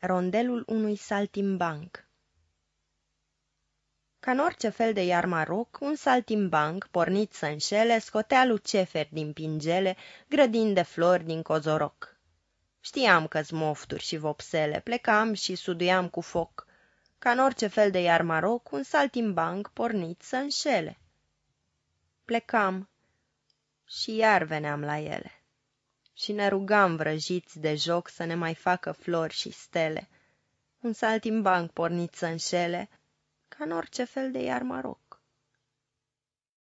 Rondelul unui saltimbanc ca în orice fel de iarmaroc, un saltimbanc, pornit să înșele, scotea luceferi din pingele, grădini de flori din cozoroc. Știam că-s mofturi și vopsele, plecam și suduiam cu foc. Ca în orice fel de iarmaroc, un saltimbanc, pornit să înșele. Plecam și iar veneam la ele și ne rugam vrăjiți de joc să ne mai facă flori și stele. Un saltimbanc pornit să înșele, ca în orice fel de iar maroc.